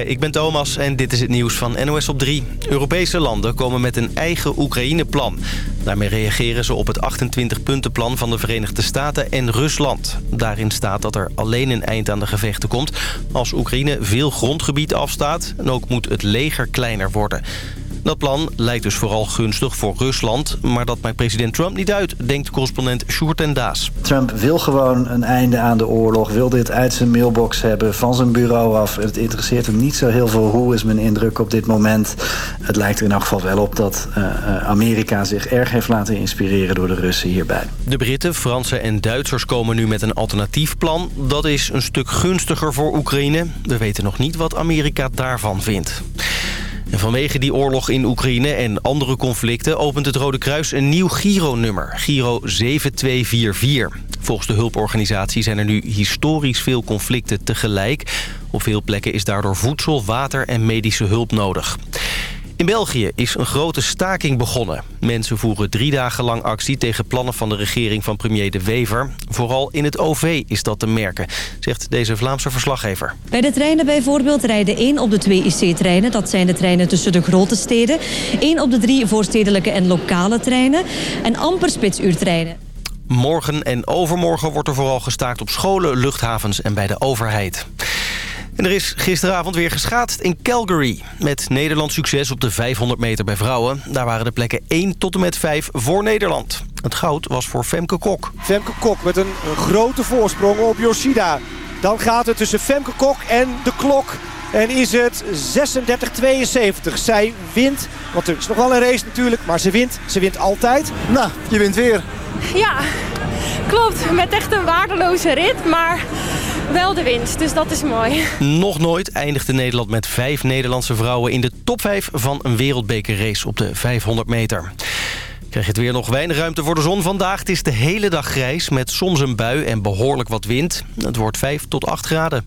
Ik ben Thomas en dit is het nieuws van NOS op 3. Europese landen komen met een eigen Oekraïne-plan. Daarmee reageren ze op het 28-puntenplan van de Verenigde Staten en Rusland. Daarin staat dat er alleen een eind aan de gevechten komt... als Oekraïne veel grondgebied afstaat en ook moet het leger kleiner worden. Dat plan lijkt dus vooral gunstig voor Rusland. Maar dat maakt president Trump niet uit, denkt correspondent Sjoerd en Daas. Trump wil gewoon een einde aan de oorlog. Wil dit uit zijn mailbox hebben, van zijn bureau af. Het interesseert hem niet zo heel veel hoe is mijn indruk op dit moment. Het lijkt er in elk geval wel op dat uh, Amerika zich erg heeft laten inspireren door de Russen hierbij. De Britten, Fransen en Duitsers komen nu met een alternatief plan. Dat is een stuk gunstiger voor Oekraïne. We weten nog niet wat Amerika daarvan vindt. Vanwege die oorlog in Oekraïne en andere conflicten... opent het Rode Kruis een nieuw Giro-nummer, Giro 7244. Volgens de hulporganisatie zijn er nu historisch veel conflicten tegelijk. Op veel plekken is daardoor voedsel, water en medische hulp nodig. In België is een grote staking begonnen. Mensen voeren drie dagen lang actie tegen plannen van de regering van premier De Wever. Vooral in het OV is dat te merken, zegt deze Vlaamse verslaggever. Bij de treinen bijvoorbeeld rijden één op de twee IC-treinen. Dat zijn de treinen tussen de grote steden. één op de drie voorstedelijke en lokale treinen. En amper spitsuurtreinen. Morgen en overmorgen wordt er vooral gestaakt op scholen, luchthavens en bij de overheid. En er is gisteravond weer geschaatst in Calgary. Met Nederlands succes op de 500 meter bij vrouwen. Daar waren de plekken 1 tot en met 5 voor Nederland. Het goud was voor Femke Kok. Femke Kok met een grote voorsprong op Yoshida. Dan gaat het tussen Femke Kok en de klok. En is het 36-72. Zij wint, want er is nog wel een race natuurlijk, maar ze wint. Ze wint altijd. Nou, je wint weer. Ja, klopt. Met echt een waardeloze rit, maar wel de winst, dus dat is mooi. Nog nooit eindigde Nederland met vijf Nederlandse vrouwen... in de top 5 van een wereldbekerrace op de 500 meter. Krijg je het weer nog weinig ruimte voor de zon vandaag. Het is de hele dag grijs met soms een bui en behoorlijk wat wind. Het wordt 5 tot 8 graden.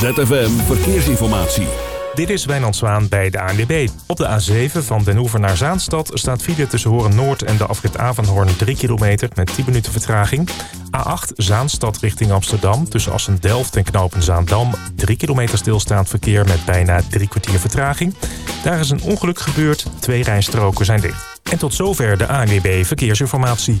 ZFM Verkeersinformatie. Dit is Wijnand Zwaan bij de ANWB. Op de A7 van Den Hoever naar Zaanstad staat file tussen Horen Noord en de afrit Avanhoorn 3 kilometer met 10 minuten vertraging. A8 Zaanstad richting Amsterdam tussen Assen-Delft en Knopen Zaandam 3 kilometer stilstaand verkeer met bijna drie kwartier vertraging. Daar is een ongeluk gebeurd, twee rijstroken zijn dicht. En tot zover de ANWB Verkeersinformatie.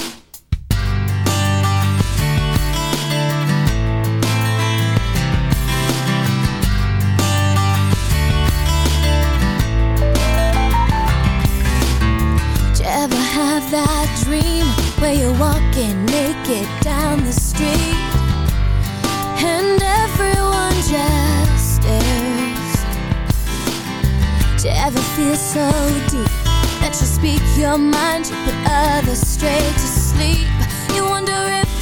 Do you ever feel so deep that you speak your mind, you put others straight to sleep? You wonder if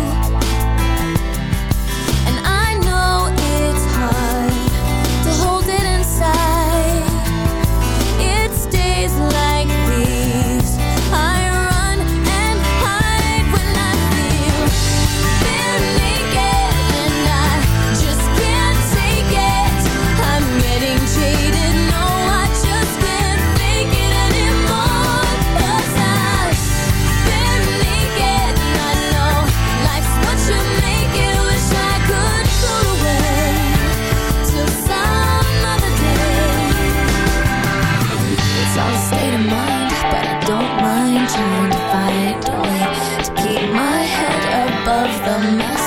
the mess.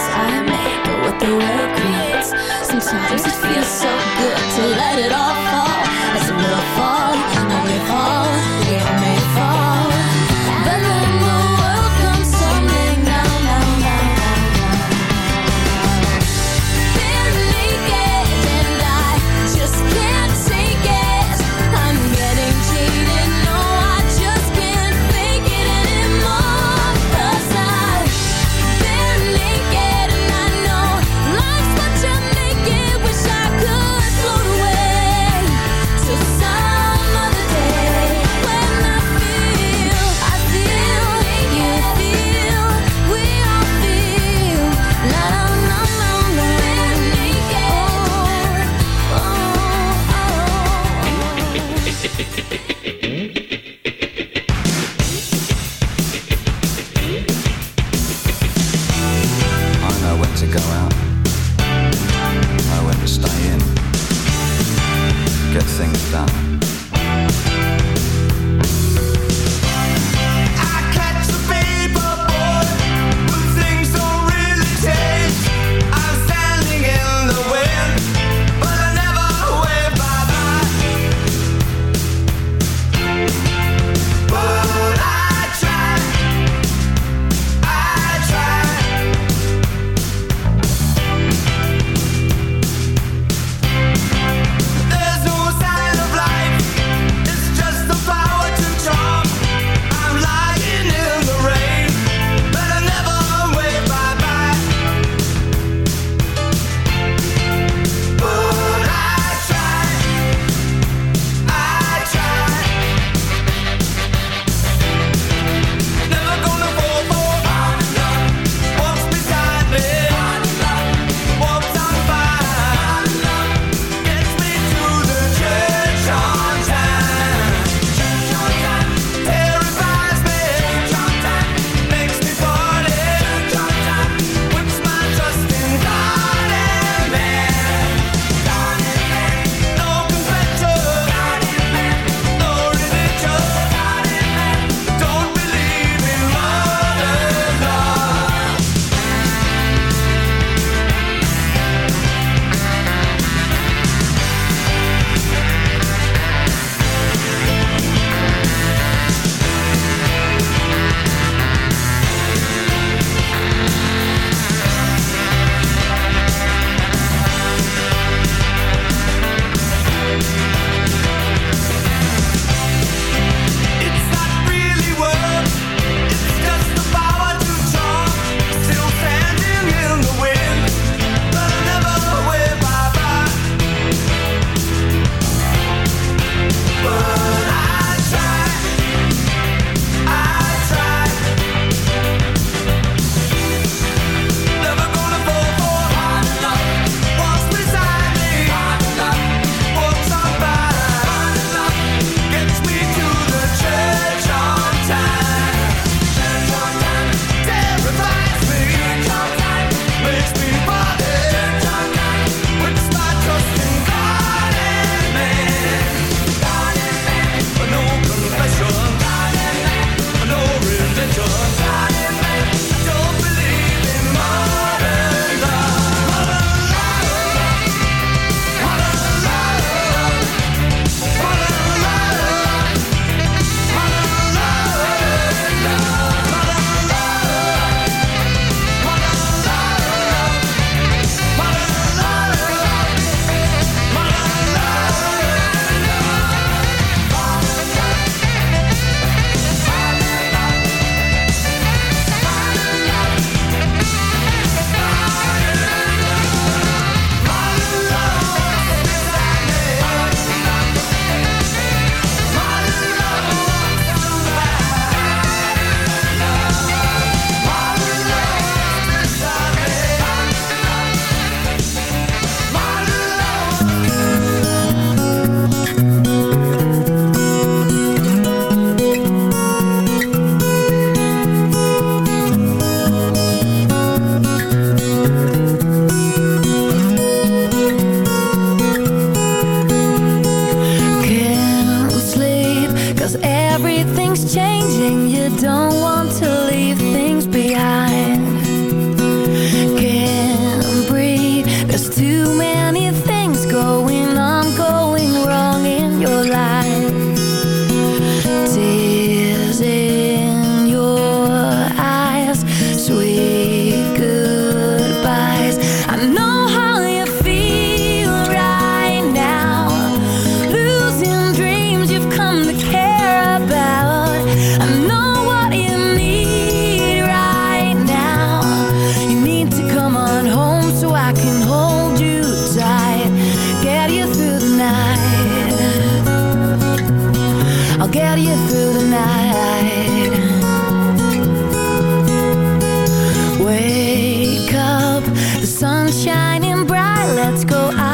get you through the night. Wake up, the sun's shining bright. Let's go out.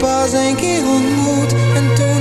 pas een keer ontmoet en toen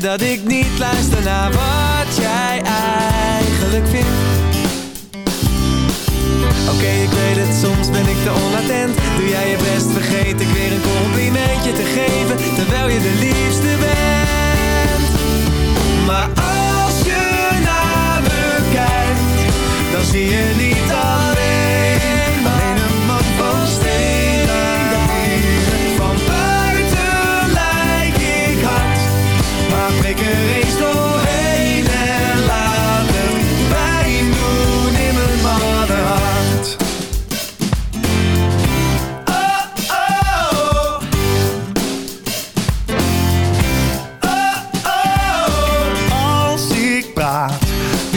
zeggen dat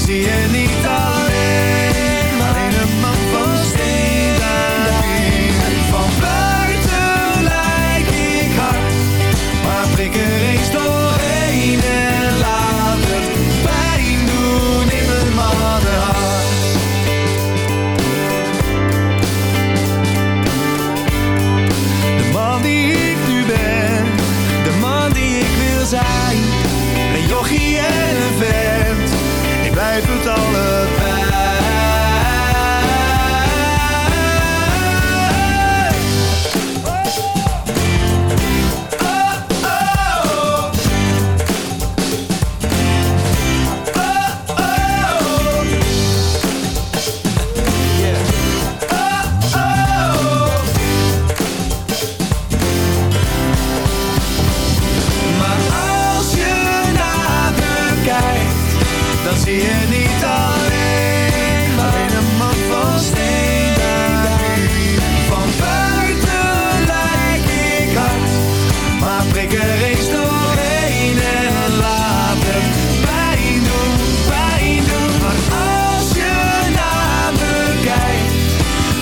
zie je niet alleen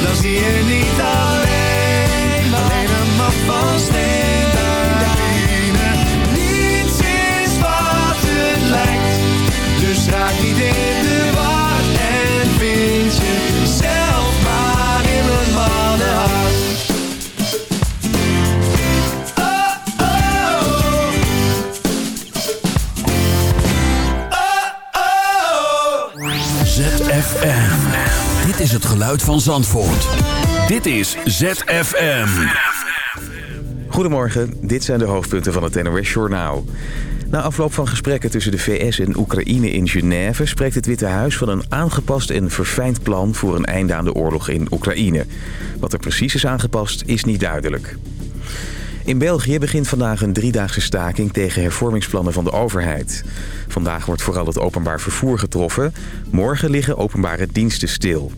dan zie je niet alleen Alleen een man van steen Dit is het geluid van Zandvoort. Dit is ZFM. Goedemorgen, dit zijn de hoofdpunten van het NOS-journaal. Na afloop van gesprekken tussen de VS en Oekraïne in Genève... spreekt het Witte Huis van een aangepast en verfijnd plan... voor een einde aan de oorlog in Oekraïne. Wat er precies is aangepast, is niet duidelijk. In België begint vandaag een driedaagse staking tegen hervormingsplannen van de overheid. Vandaag wordt vooral het openbaar vervoer getroffen. Morgen liggen openbare diensten stil.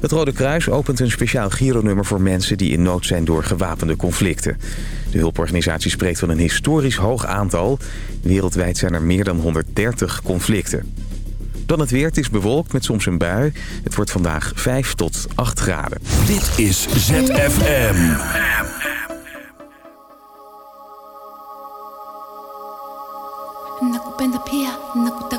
Het Rode Kruis opent een speciaal gironummer voor mensen die in nood zijn door gewapende conflicten. De hulporganisatie spreekt van een historisch hoog aantal. Wereldwijd zijn er meer dan 130 conflicten. Dan het weer, het is bewolkt met soms een bui. Het wordt vandaag 5 tot 8 graden. Dit is ZFM. Penda pia na kuta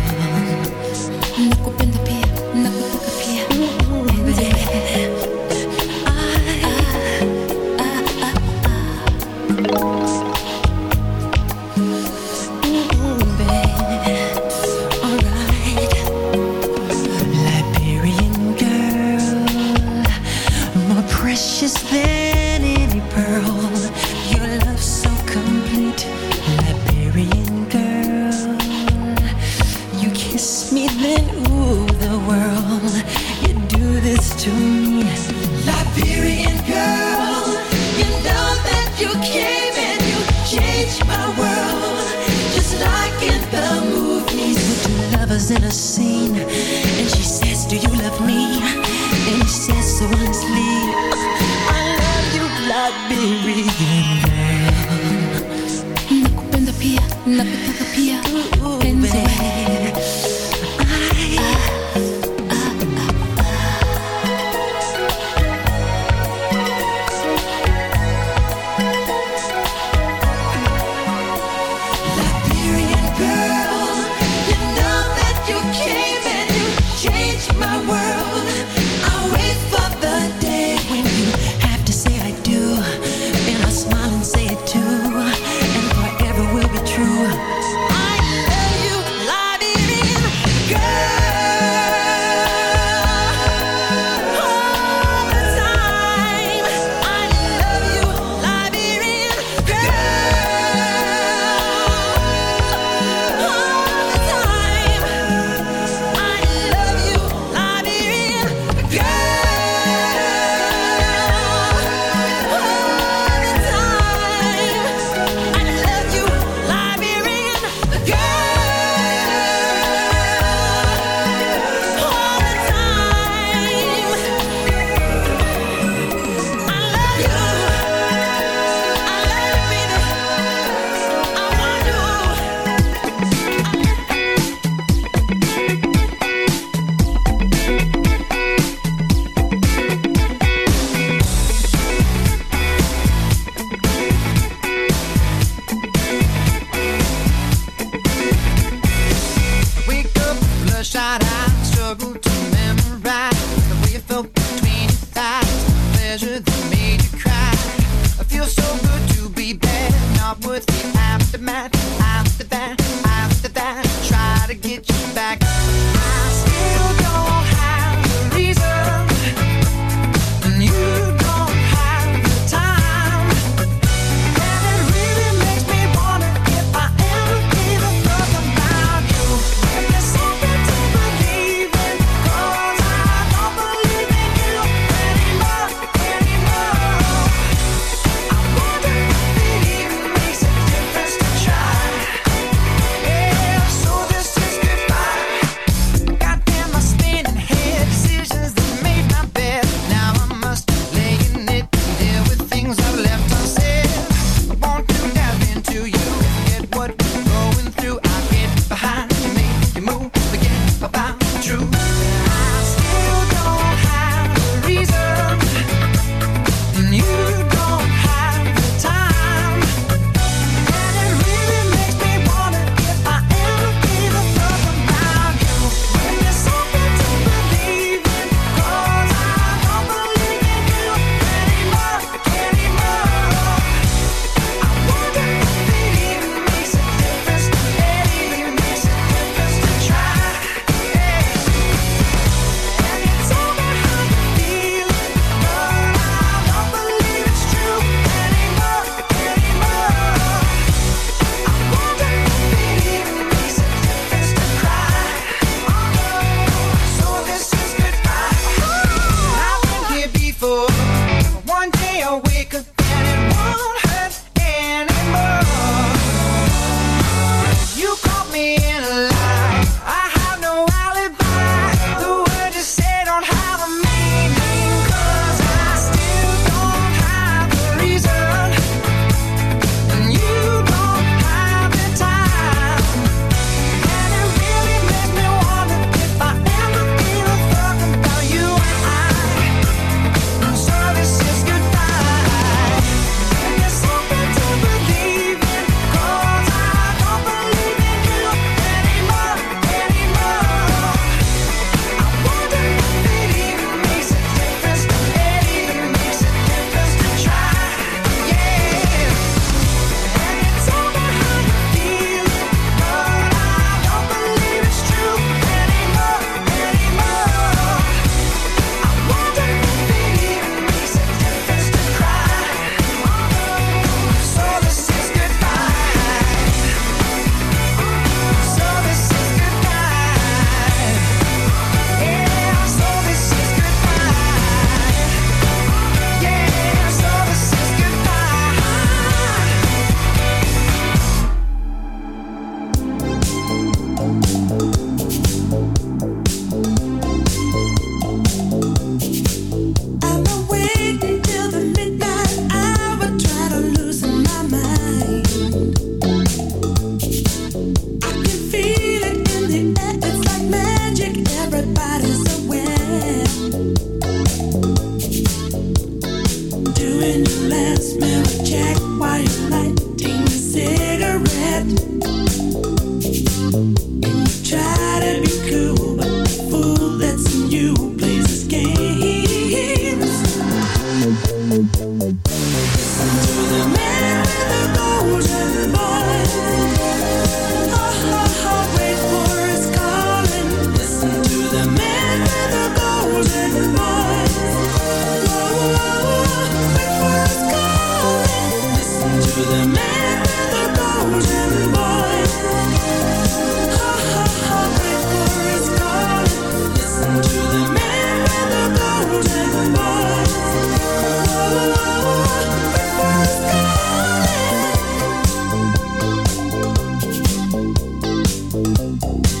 you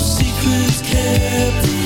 secrets kept